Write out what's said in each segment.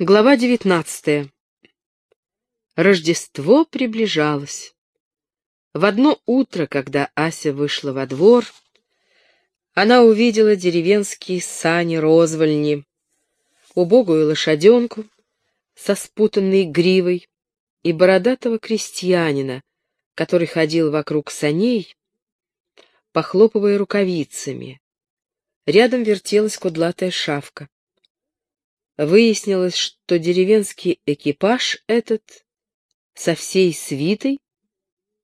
Глава девятнадцатая. Рождество приближалось. В одно утро, когда Ася вышла во двор, она увидела деревенские сани-розвольни, убогую лошаденку со спутанной гривой и бородатого крестьянина, который ходил вокруг саней, похлопывая рукавицами. Рядом вертелась кудлатая шавка. Выяснилось, что деревенский экипаж этот со всей свитой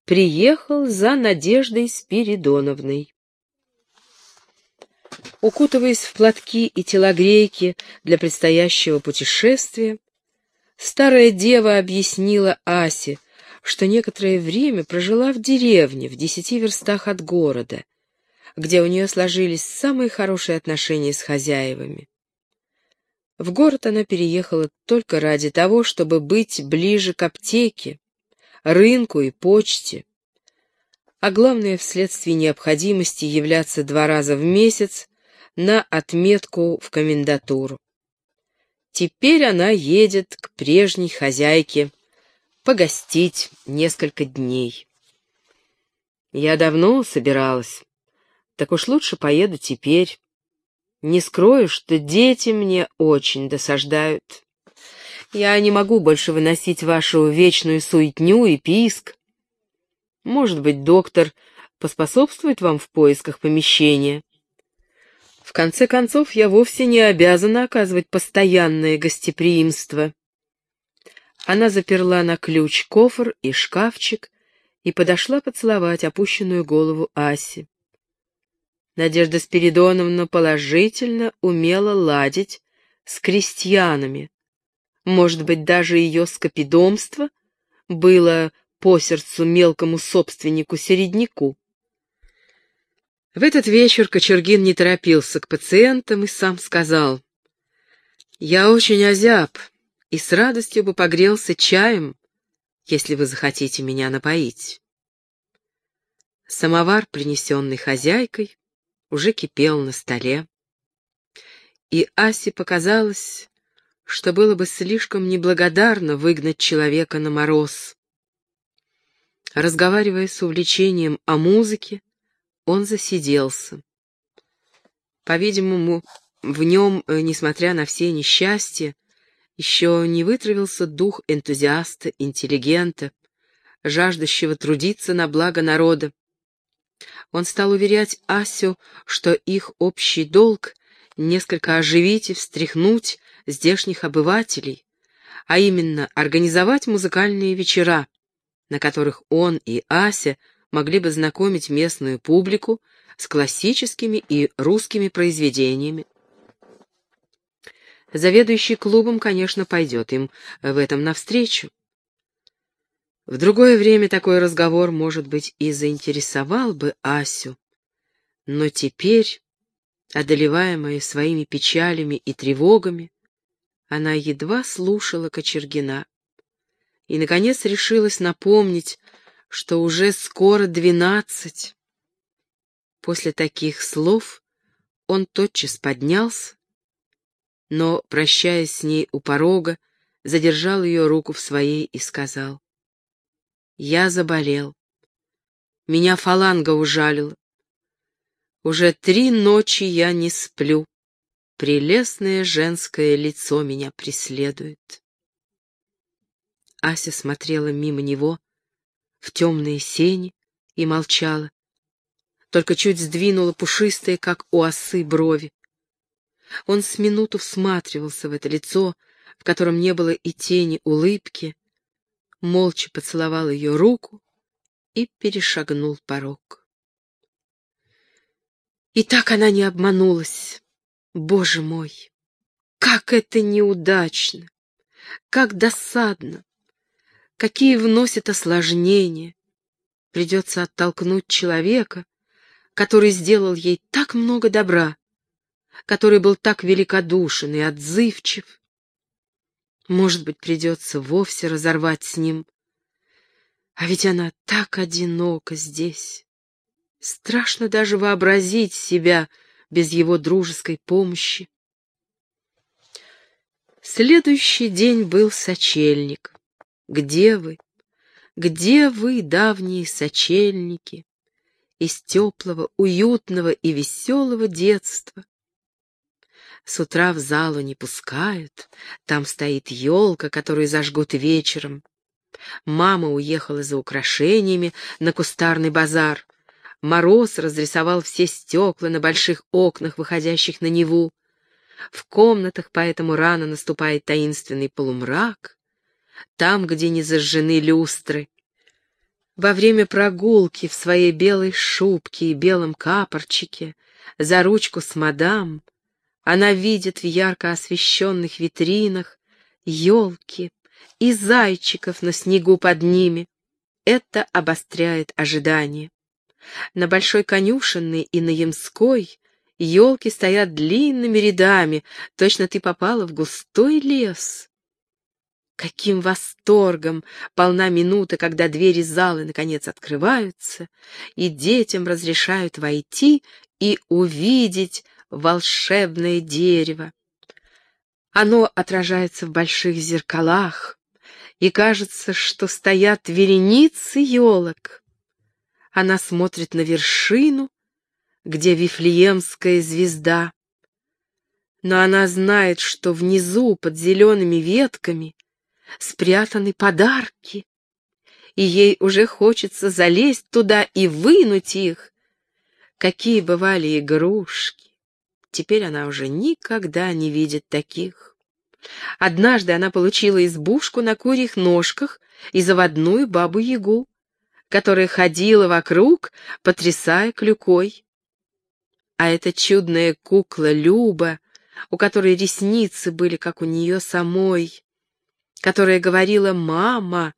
приехал за Надеждой Спиридоновной. Укутываясь в платки и телогрейки для предстоящего путешествия, старая дева объяснила Асе, что некоторое время прожила в деревне в десяти верстах от города, где у нее сложились самые хорошие отношения с хозяевами. В город она переехала только ради того, чтобы быть ближе к аптеке, рынку и почте, а главное, вследствие необходимости являться два раза в месяц на отметку в комендатуру. Теперь она едет к прежней хозяйке погостить несколько дней. Я давно собиралась, так уж лучше поеду теперь, не скрою, что дети мне очень досаждают. Я не могу больше выносить вашу вечную суетню и писк. Может быть, доктор поспособствует вам в поисках помещения. В конце концов, я вовсе не обязана оказывать постоянное гостеприимство. Она заперла на ключ кофр и шкафчик и подошла поцеловать опущенную голову Аси. Надежда Спиридоновна положительно умела ладить с крестьянами. Может быть, даже ее скопидомство было по сердцу мелкому собственнику-середняку. В этот вечер Кочергин не торопился к пациентам и сам сказал, «Я очень озяб и с радостью бы погрелся чаем, если вы захотите меня напоить». Самовар, принесенный хозяйкой, уже кипел на столе. И Асе показалось, что было бы слишком неблагодарно выгнать человека на мороз. Разговаривая с увлечением о музыке, он засиделся. По-видимому, в нем, э, несмотря на все несчастья, еще не вытравился дух энтузиаста, интеллигента, жаждущего трудиться на благо народа, он стал уверять Асю, что их общий долг — несколько оживить и встряхнуть здешних обывателей, а именно организовать музыкальные вечера, на которых он и Ася могли бы знакомить местную публику с классическими и русскими произведениями. Заведующий клубом, конечно, пойдет им в этом навстречу. В другое время такой разговор, может быть, и заинтересовал бы Асю, но теперь, одолеваемая своими печалями и тревогами, она едва слушала Кочергина и, наконец, решилась напомнить, что уже скоро двенадцать. После таких слов он тотчас поднялся, но, прощаясь с ней у порога, задержал ее руку в своей и сказал, я заболел. Меня фаланга ужалила. Уже три ночи я не сплю. Прелестное женское лицо меня преследует. Ася смотрела мимо него в темные сени и молчала. Только чуть сдвинула пушистые, как у осы, брови. Он с минуту всматривался в это лицо, в котором не было и тени улыбки, молча поцеловал ее руку и перешагнул порог. И так она не обманулась. Боже мой, как это неудачно, как досадно, какие вносит осложнения. Придется оттолкнуть человека, который сделал ей так много добра, который был так великодушен и отзывчив, может быть, придется вовсе разорвать с ним. А ведь она так одинока здесь. Страшно даже вообразить себя без его дружеской помощи. Следующий день был сочельник. Где вы? Где вы, давние сочельники? Из теплого, уютного и веселого детства. С утра в залу не пускают, там стоит елка, которую зажгут вечером. Мама уехала за украшениями на кустарный базар. Мороз разрисовал все стекла на больших окнах, выходящих на Неву. В комнатах поэтому рано наступает таинственный полумрак, там, где не зажжены люстры. Во время прогулки в своей белой шубке и белом капорчике за ручку с мадам она видит в ярко освещенных витринах елки и зайчиков на снегу под ними. Это обостряет ожидание. На Большой Конюшенной и на Ямской елки стоят длинными рядами, точно ты попала в густой лес. Каким восторгом полна минута, когда двери залы наконец открываются, и детям разрешают войти и увидеть волшебное дерево. Оно отражается в больших зеркалах, и кажется, что стоят вереницы елок. Она смотрит на вершину, где Вифлеемская звезда. Но она знает, что внизу, под зелеными ветками, спрятаны подарки, и ей уже хочется залезть туда и вынуть их. Какие бывали игрушки! Теперь она уже никогда не видит таких. Однажды она получила избушку на курьих ножках и заводную бабу-ягу, которая ходила вокруг, потрясая клюкой. А эта чудная кукла Люба, у которой ресницы были, как у нее самой, которая говорила «мама»,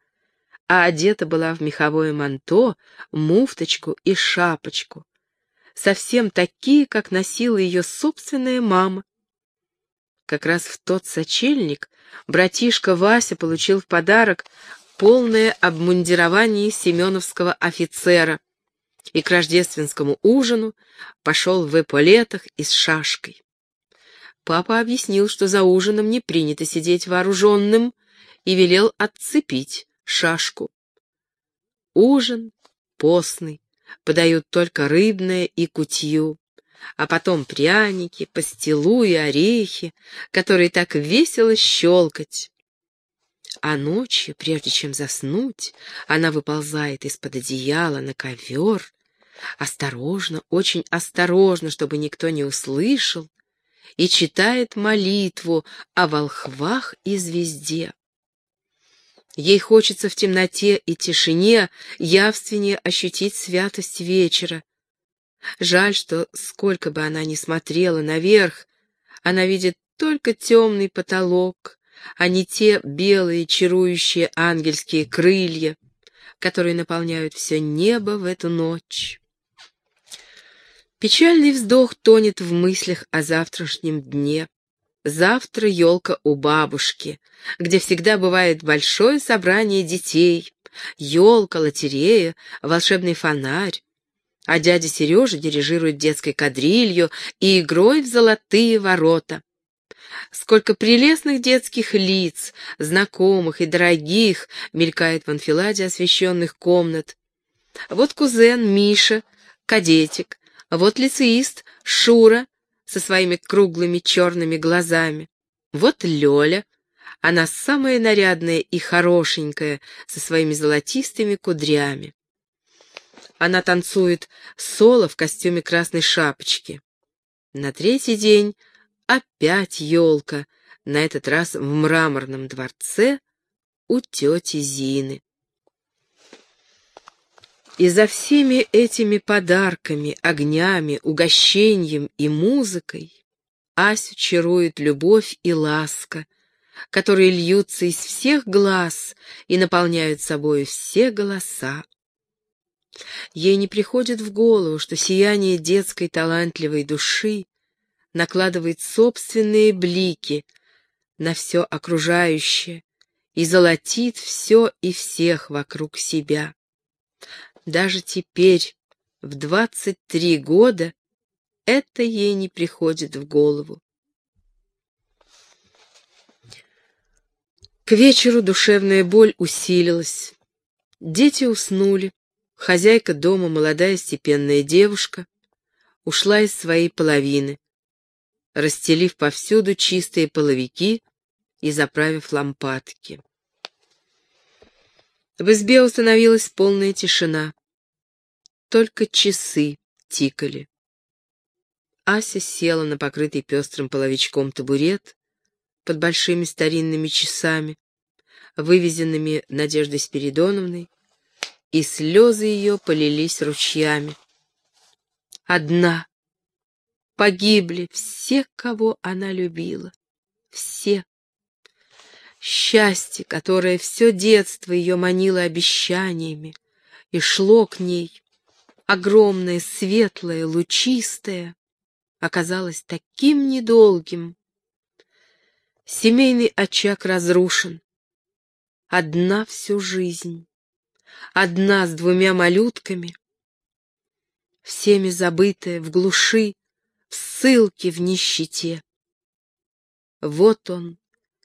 а одета была в меховое манто, муфточку и шапочку, совсем такие, как носила ее собственная мама. Как раз в тот сочельник братишка Вася получил в подарок полное обмундирование семеновского офицера и к рождественскому ужину пошел в эполетах и с шашкой. Папа объяснил, что за ужином не принято сидеть вооруженным, и велел отцепить шашку. Ужин постный, подают только рыбное и кутью, а потом пряники, пастилу и орехи, которые так весело щелкать. А ночью, прежде чем заснуть, она выползает из-под одеяла на ковер, осторожно, очень осторожно, чтобы никто не услышал, и читает молитву о волхвах и звезде. Ей хочется в темноте и тишине явственнее ощутить святость вечера. Жаль, что сколько бы она ни смотрела наверх, она видит только темный потолок, а не те белые чарующие ангельские крылья, которые наполняют все небо в эту ночь. Печальный вздох тонет в мыслях о завтрашнем дне. Завтра елка у бабушки, где всегда бывает большое собрание детей, елка, лотерея, волшебный фонарь. А дядя Сережа дирижирует детской кадрилью и игрой в золотые ворота. Сколько прелестных детских лиц, знакомых и дорогих, мелькает в анфиладе освещенных комнат. Вот кузен Миша, кадетик, вот лицеист Шура, со своими круглыми черными глазами. Вот Лёля, она самая нарядная и хорошенькая, со своими золотистыми кудрями. Она танцует соло в костюме красной шапочки. На третий день опять елка, на этот раз в мраморном дворце у тети Зины. И за всеми этими подарками, огнями, угощением и музыкой Асю чарует любовь и ласка, которые льются из всех глаз и наполняют собой все голоса. Ей не приходит в голову, что сияние детской талантливой души накладывает собственные блики на все окружающее и золотит все и всех вокруг себя. Даже теперь, в двадцать три года, это ей не приходит в голову. К вечеру душевная боль усилилась. Дети уснули. Хозяйка дома, молодая степенная девушка, ушла из своей половины, расстелив повсюду чистые половики и заправив лампадки. В избе установилась полная тишина. Только часы тикали. Ася села на покрытый пестрым половичком табурет под большими старинными часами, вывезенными Надеждой Спиридоновной, и слезы ее полились ручьями. Одна. Погибли все, кого она любила. Все. Счастье, которое все детство ее манило обещаниями и шло к ней, огромное, светлое, лучистое, оказалось таким недолгим. Семейный очаг разрушен. Одна всю жизнь. Одна с двумя малютками. Всеми забытая, в глуши, в ссылке, в нищете. Вот он,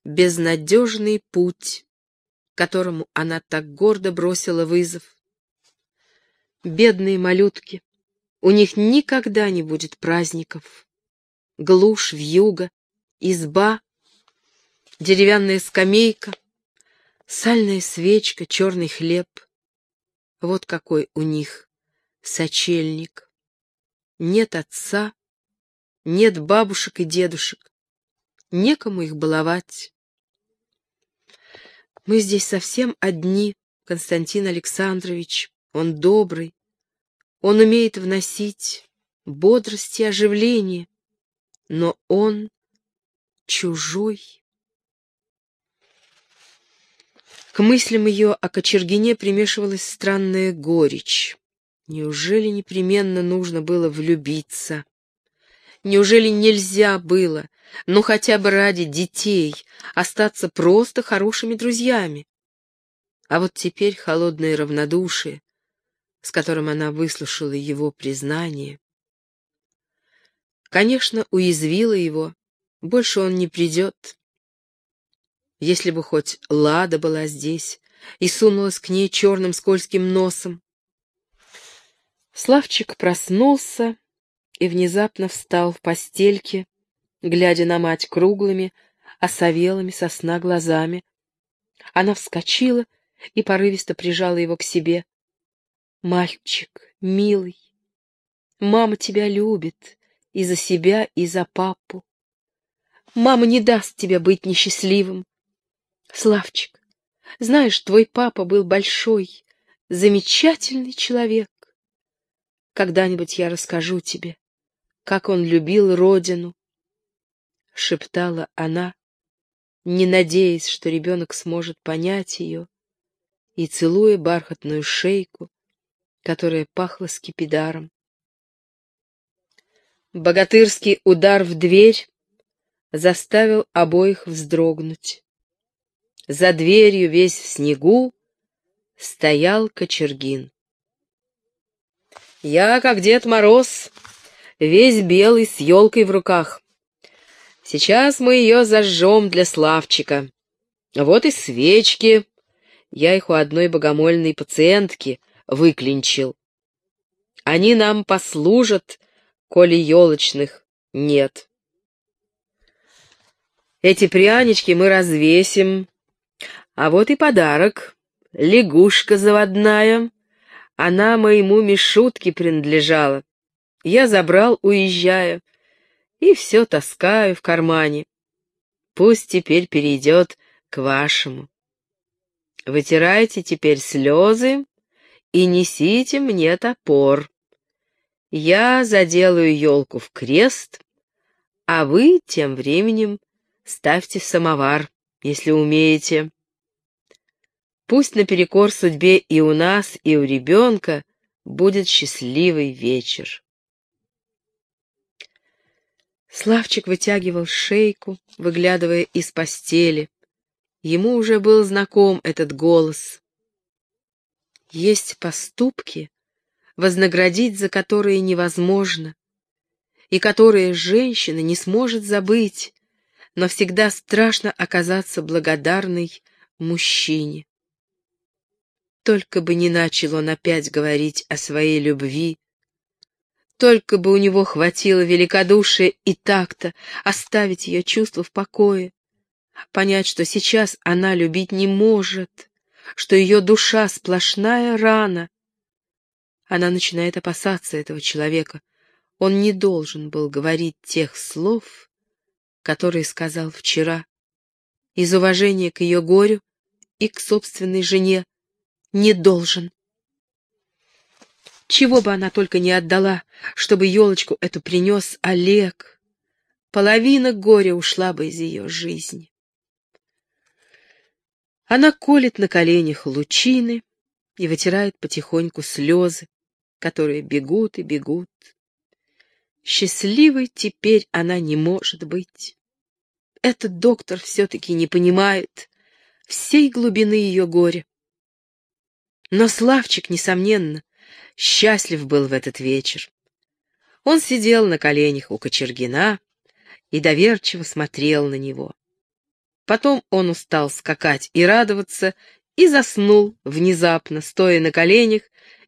безнадежный путь, которому она так гордо бросила вызов. Бедные малютки, у них никогда не будет праздников. Глушь, вьюга, изба, деревянная скамейка, сальная свечка, черный хлеб. Вот какой у них сочельник. Нет отца, нет бабушек и дедушек, некому их баловать. Мы здесь совсем одни, Константин Александрович, он добрый, он умеет вносить бодрость и оживление, но он чужой. К мыслям ее о Кочергине примешивалась странная горечь. Неужели непременно нужно было влюбиться? Неужели нельзя было, ну хотя бы ради детей, остаться просто хорошими друзьями? А вот теперь холодное равнодушие, с которым она выслушала его признание, конечно, уязвила его, больше он не придет. Если бы хоть Лада была здесь и сунулась к ней черным скользким носом. Славчик проснулся и внезапно встал в постельке, глядя на мать круглыми, осовелыми сосна глазами. Она вскочила и порывисто прижала его к себе. Мальчик, милый, мама тебя любит и за себя, и за папу. Мама не даст тебе быть несчастливым. Славчик, знаешь, твой папа был большой, замечательный человек. Когда-нибудь я расскажу тебе, как он любил родину, — шептала она, не надеясь, что ребенок сможет понять ее, и целуя бархатную шейку, которая пахла скипидаром. Богатырский удар в дверь заставил обоих вздрогнуть. За дверью весь в снегу стоял Кочергин. Я, как Дед Мороз, весь белый с елкой в руках. Сейчас мы ее зажжем для Славчика. Вот и свечки. Я их у одной богомольной пациентки — выклинчил. Они нам послужат, коли елочных нет. Эти прянички мы развесим. А вот и подарок. Лягушка заводная. Она моему Мишутке принадлежала. Я забрал, уезжая, и все таскаю в кармане. Пусть теперь перейдет к вашему. Вытирайте теперь слезы и несите мне топор. Я заделаю елку в крест, а вы тем временем ставьте самовар, если умеете. Пусть наперекор судьбе и у нас, и у ребенка будет счастливый вечер. Славчик вытягивал шейку, выглядывая из постели. Ему уже был знаком этот голос. Есть поступки, вознаградить за которые невозможно, и которые женщина не сможет забыть, но всегда страшно оказаться благодарной мужчине. Только бы не начал он опять говорить о своей любви, только бы у него хватило великодушия и так-то оставить ее чувство в покое, понять, что сейчас она любить не может, что ее душа сплошная рана. Она начинает опасаться этого человека. Он не должен был говорить тех слов, которые сказал вчера, из уважения к ее горю и к собственной жене. Не должен. Чего бы она только не отдала, чтобы елочку эту принес Олег. Половина горя ушла бы из ее жизни. Она колет на коленях лучины и вытирает потихоньку слезы, которые бегут и бегут. Счастливой теперь она не может быть. Этот доктор все-таки не понимает всей глубины ее горя. Но Славчик, несомненно, счастлив был в этот вечер. Он сидел на коленях у Кочергина и доверчиво смотрел на него. Потом он устал скакать и радоваться, и заснул внезапно, стоя на коленях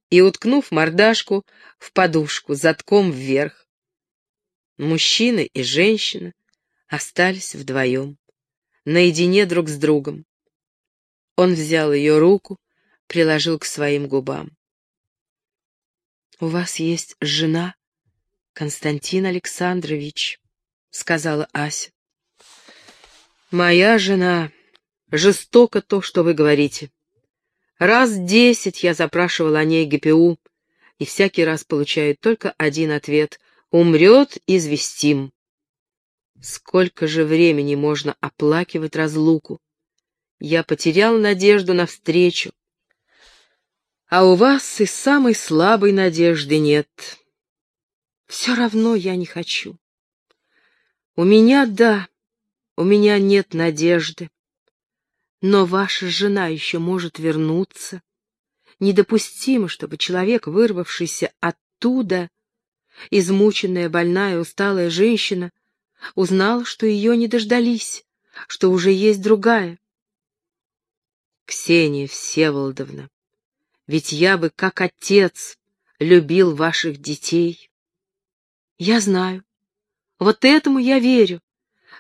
и уткнув мордашку в подушку затком вверх. Мужчина и женщина остались вдвоем, наедине друг с другом. Он взял ее руку, приложил к своим губам. «У вас есть жена, Константин Александрович», — сказала Ася. «Моя жена. Жестоко то, что вы говорите. Раз десять я запрашивал о ней ГПУ, и всякий раз получаю только один ответ — умрет, известим. Сколько же времени можно оплакивать разлуку? Я потерял надежду на встречу, а у вас и самой слабой надежды нет. Все равно я не хочу. У меня, да, у меня нет надежды. Но ваша жена еще может вернуться. Недопустимо, чтобы человек, вырвавшийся оттуда, измученная, больная, усталая женщина, узнала, что ее не дождались, что уже есть другая. Ксения Всеволодовна, ведь я бы, как отец, любил ваших детей. Я знаю. Вот этому я верю.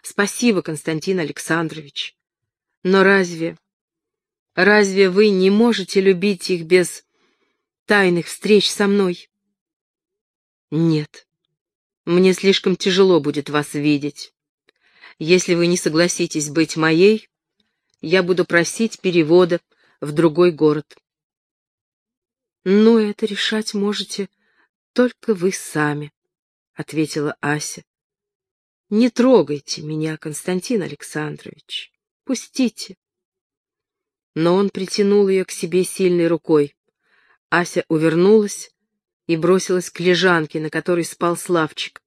Спасибо, Константин Александрович. Но разве... Разве вы не можете любить их без тайных встреч со мной? Нет. Мне слишком тяжело будет вас видеть. Если вы не согласитесь быть моей, я буду просить перевода в другой город. «Ну, это решать можете только вы сами», — ответила Ася. «Не трогайте меня, Константин Александрович. Пустите». Но он притянул ее к себе сильной рукой. Ася увернулась и бросилась к лежанке, на которой спал Славчик.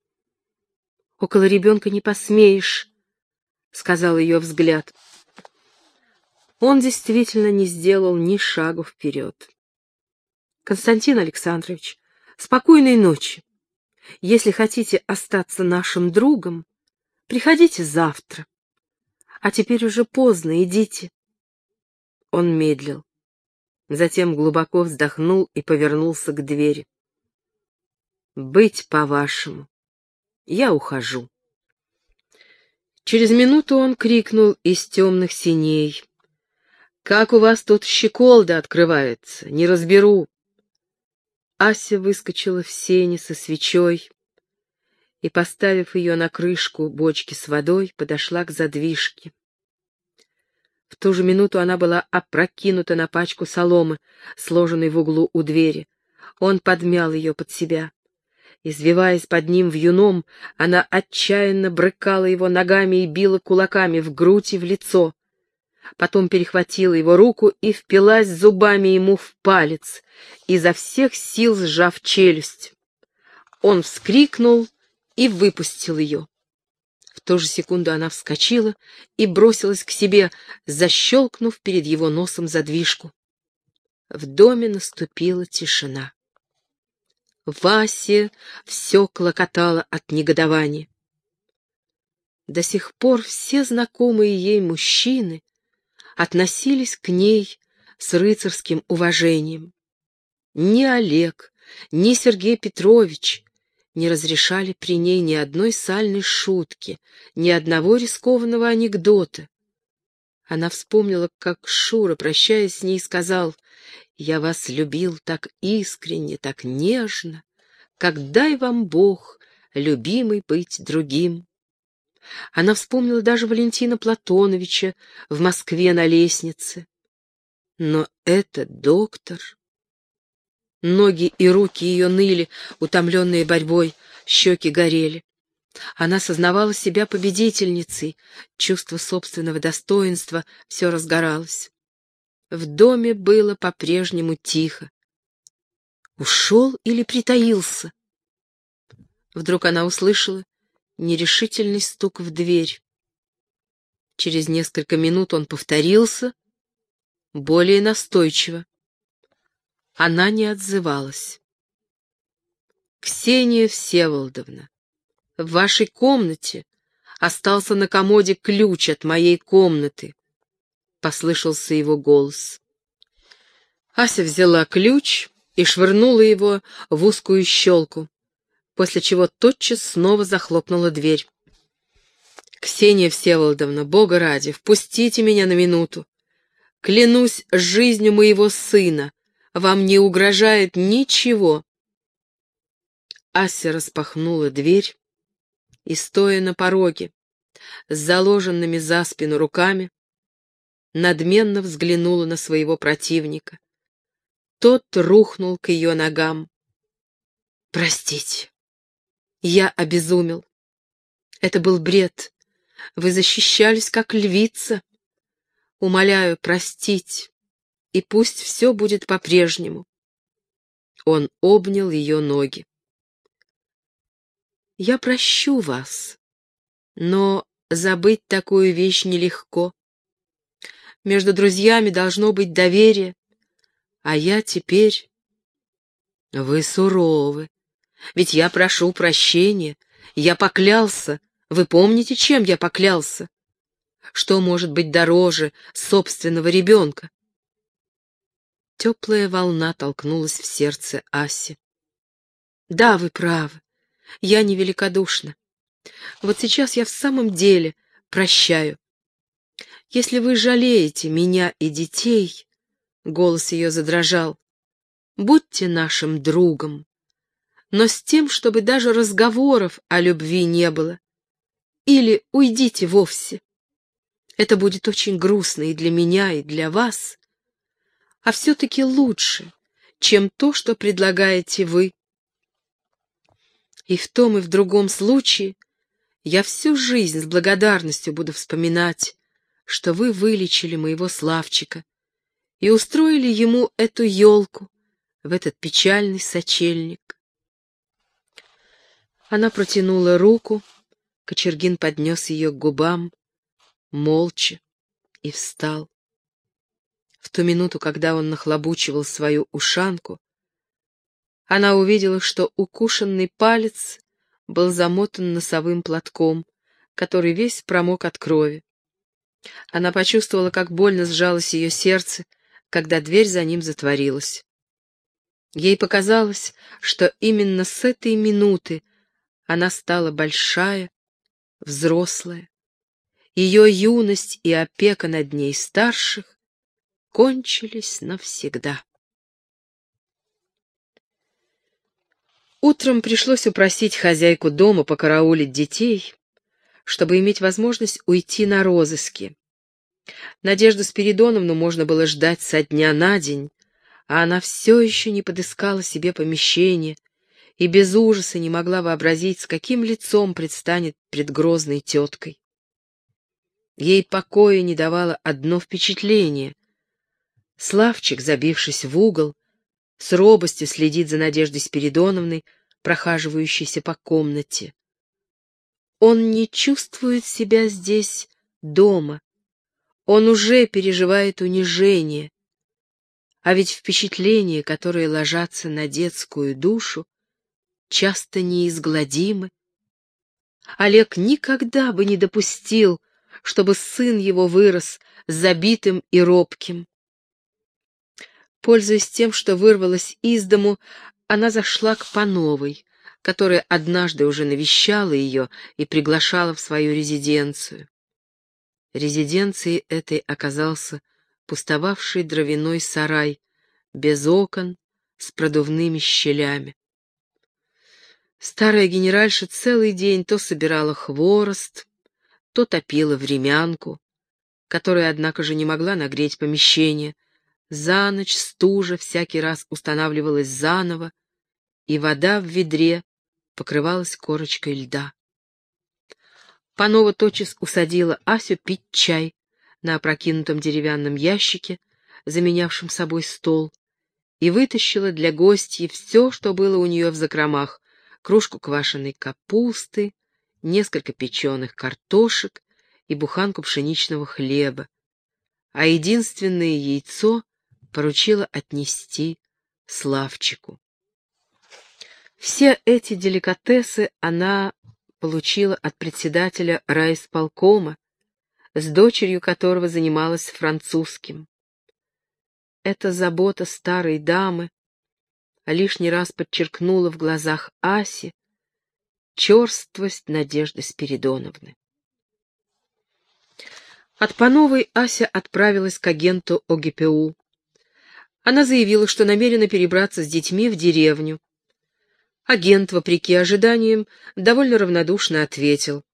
«Около ребенка не посмеешь», — сказал ее взгляд. Он действительно не сделал ни шагу вперед. Константин Александрович, спокойной ночи. Если хотите остаться нашим другом, приходите завтра. А теперь уже поздно, идите. Он медлил. Затем глубоко вздохнул и повернулся к двери. «Быть по-вашему. Я ухожу». Через минуту он крикнул из темных синей. «Как у вас тут щеколда открывается? Не разберу. Ася выскочила в сене со свечой и, поставив ее на крышку бочки с водой, подошла к задвижке. В ту же минуту она была опрокинута на пачку соломы, сложенной в углу у двери. Он подмял ее под себя. Извиваясь под ним вьюном, она отчаянно брыкала его ногами и била кулаками в грудь и в лицо потом перехватила его руку и впилась зубами ему в палец, изо всех сил сжав челюсть. Он вскрикнул и выпустил ее. В ту же секунду она вскочила и бросилась к себе, защелкнув перед его носом задвижку. В доме наступила тишина. Васе все клокотало от негодования. До сих пор все знакомые ей мужчины относились к ней с рыцарским уважением. Ни Олег, ни Сергей Петрович не разрешали при ней ни одной сальной шутки, ни одного рискованного анекдота. Она вспомнила, как Шура, прощаясь с ней, сказал, «Я вас любил так искренне, так нежно, как дай вам Бог, любимый, быть другим». Она вспомнила даже Валентина Платоновича в Москве на лестнице. Но этот доктор... Ноги и руки ее ныли, утомленные борьбой, щеки горели. Она сознавала себя победительницей, чувство собственного достоинства все разгоралось. В доме было по-прежнему тихо. Ушел или притаился? Вдруг она услышала нерешительный стук в дверь. Через несколько минут он повторился, более настойчиво. Она не отзывалась. «Ксения Всеволодовна, в вашей комнате остался на комоде ключ от моей комнаты», — послышался его голос. Ася взяла ключ и швырнула его в узкую щелку, после чего тотчас снова захлопнула дверь. «Ксения Всеволодовна, Бога ради, впустите меня на минуту. Клянусь жизнью моего сына, вам не угрожает ничего». Ася распахнула дверь и, стоя на пороге, с заложенными за спину руками, надменно взглянула на своего противника. Тот рухнул к ее ногам. «Простите, я обезумел. Это был бред. Вы защищались, как львица. Умоляю простить, и пусть все будет по-прежнему». Он обнял ее ноги. «Я прощу вас, но забыть такую вещь нелегко. Между друзьями должно быть доверие, а я теперь...» «Вы суровы», ведь я прошу прощения. Я поклялся. Вы помните, чем я поклялся? Что может быть дороже собственного ребенка? Теплая волна толкнулась в сердце Аси. Да, вы правы. Я невеликодушна. Вот сейчас я в самом деле прощаю. Если вы жалеете меня и детей, голос ее задрожал, будьте нашим другом но с тем, чтобы даже разговоров о любви не было. Или уйдите вовсе. Это будет очень грустно и для меня, и для вас, а все-таки лучше, чем то, что предлагаете вы. И в том и в другом случае я всю жизнь с благодарностью буду вспоминать, что вы вылечили моего Славчика и устроили ему эту елку в этот печальный сочельник. Она протянула руку, Кочергин поднес ее к губам, молча, и встал. В ту минуту, когда он нахлобучивал свою ушанку, она увидела, что укушенный палец был замотан носовым платком, который весь промок от крови. Она почувствовала, как больно сжалось ее сердце, когда дверь за ним затворилась. Ей показалось, что именно с этой минуты она стала большая, взрослая. Ее юность и опека над ней старших кончились навсегда. Утром пришлось упросить хозяйку дома покараулить детей, чтобы иметь возможность уйти на розыски. Надежду Спиридоновну можно было ждать со дня на день, а она все еще не подыскала себе помещение, и без ужаса не могла вообразить, с каким лицом предстанет пред грозной теткой. Ей покоя не давало одно впечатление. Славчик, забившись в угол, с робостью следит за Надеждой Спиридоновной, прохаживающейся по комнате. Он не чувствует себя здесь дома. Он уже переживает унижение. А ведь впечатления, которые ложатся на детскую душу, часто неизгладимы. Олег никогда бы не допустил, чтобы сын его вырос забитым и робким. Пользуясь тем, что вырвалась из дому, она зашла к Пановой, которая однажды уже навещала ее и приглашала в свою резиденцию. Резиденцией этой оказался пустовавший дровяной сарай, без окон, с продувными щелями. Старая генеральша целый день то собирала хворост, то топила времянку, которая, однако же, не могла нагреть помещение. За ночь стужа всякий раз устанавливалась заново, и вода в ведре покрывалась корочкой льда. Панова тотчас усадила Асю пить чай на опрокинутом деревянном ящике, заменявшем собой стол, и вытащила для гостей все, что было у нее в закромах, кружку квашеной капусты, несколько печеных картошек и буханку пшеничного хлеба, а единственное яйцо поручила отнести Славчику. Все эти деликатесы она получила от председателя райисполкома, с дочерью которого занималась французским. Эта забота старой дамы лишний раз подчеркнула в глазах Аси черствость Надежды Спиридоновны. От Пановой Ася отправилась к агенту ОГПУ. Она заявила, что намерена перебраться с детьми в деревню. Агент, вопреки ожиданиям, довольно равнодушно ответил.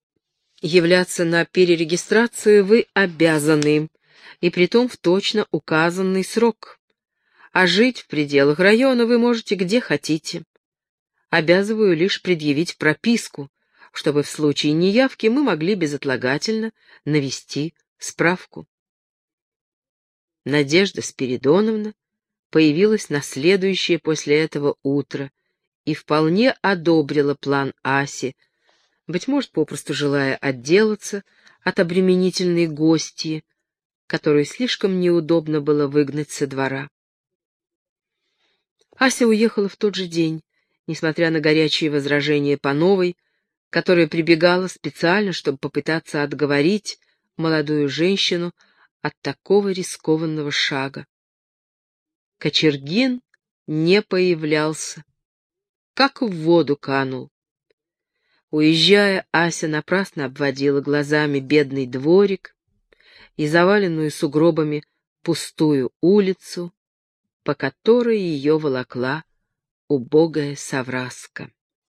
«Являться на перерегистрацию вы обязаны, и притом в точно указанный срок. А жить в пределах района вы можете где хотите. Обязываю лишь предъявить прописку, чтобы в случае неявки мы могли безотлагательно навести справку. Надежда Спиридоновна появилась на следующее после этого утро и вполне одобрила план Аси, быть может, попросту желая отделаться от обременительной гости, которую слишком неудобно было выгнать со двора. Ася уехала в тот же день, несмотря на горячие возражения по новой, которая прибегала специально, чтобы попытаться отговорить молодую женщину от такого рискованного шага. Кочергин не появлялся, как в воду канул. Уезжая, Ася напрасно обводила глазами бедный дворик и заваленную сугробами пустую улицу, по которой ее волокла убогая совраска.